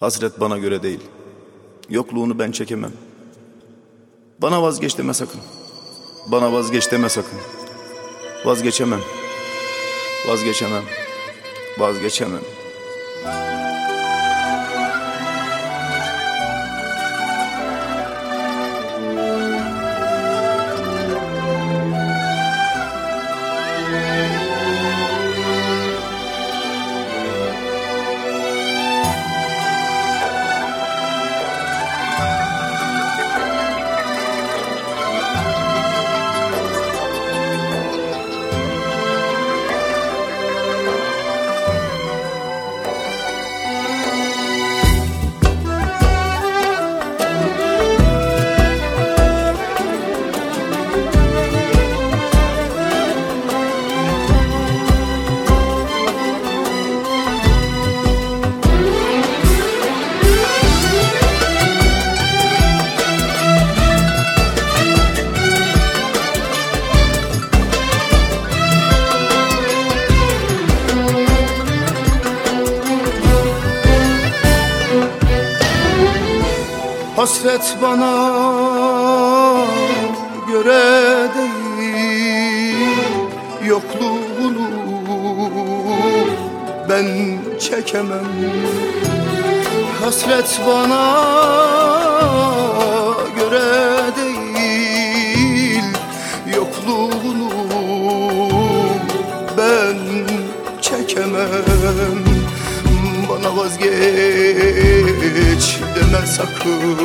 Hasret bana göre değil. Yokluğunu ben çekemem. Bana vazgeç deme sakın. Bana vazgeç deme sakın. Vazgeçemem. Vazgeçemem. Vazgeçemem. Hasret bana göre değil Yokluğunu ben çekemem. Hasret bana vazgeç deme sakın.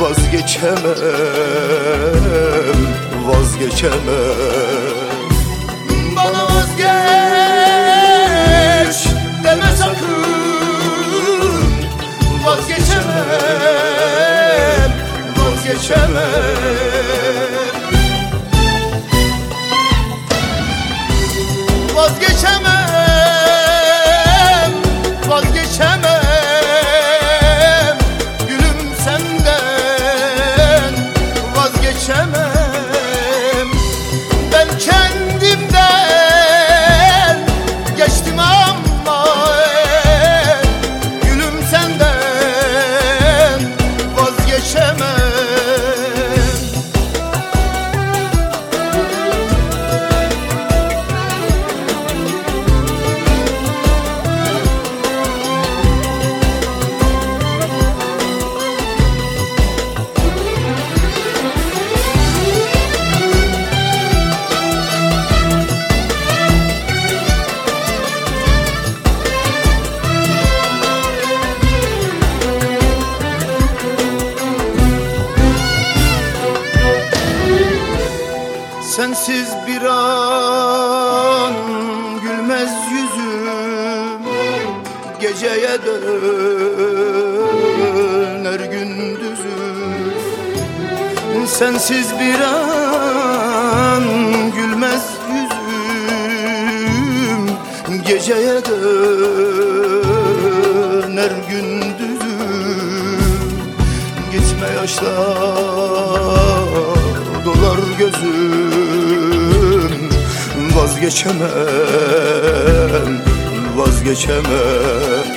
Vazgeçemem, vazgeçemem. Bana vazgeç deme sakın. Vazgeçemem, vazgeçemem Sensiz bir an gülmez yüzüm. Geceye döner gündüzüm. Sensiz bir an gülmez yüzüm. Geceye döner gündüzüm. Gitme yaşlar dolar gözüm Vazgeçemem, vazgeçemem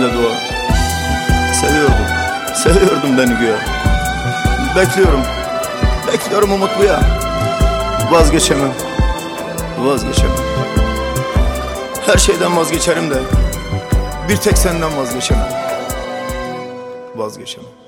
dilimde dua Seviyordum, seviyordum beni güya. Bekliyorum, bekliyorum umutluya Vazgeçemem, vazgeçemem. Her şeyden vazgeçerim de Bir tek senden vazgeçemem. Vazgeçemem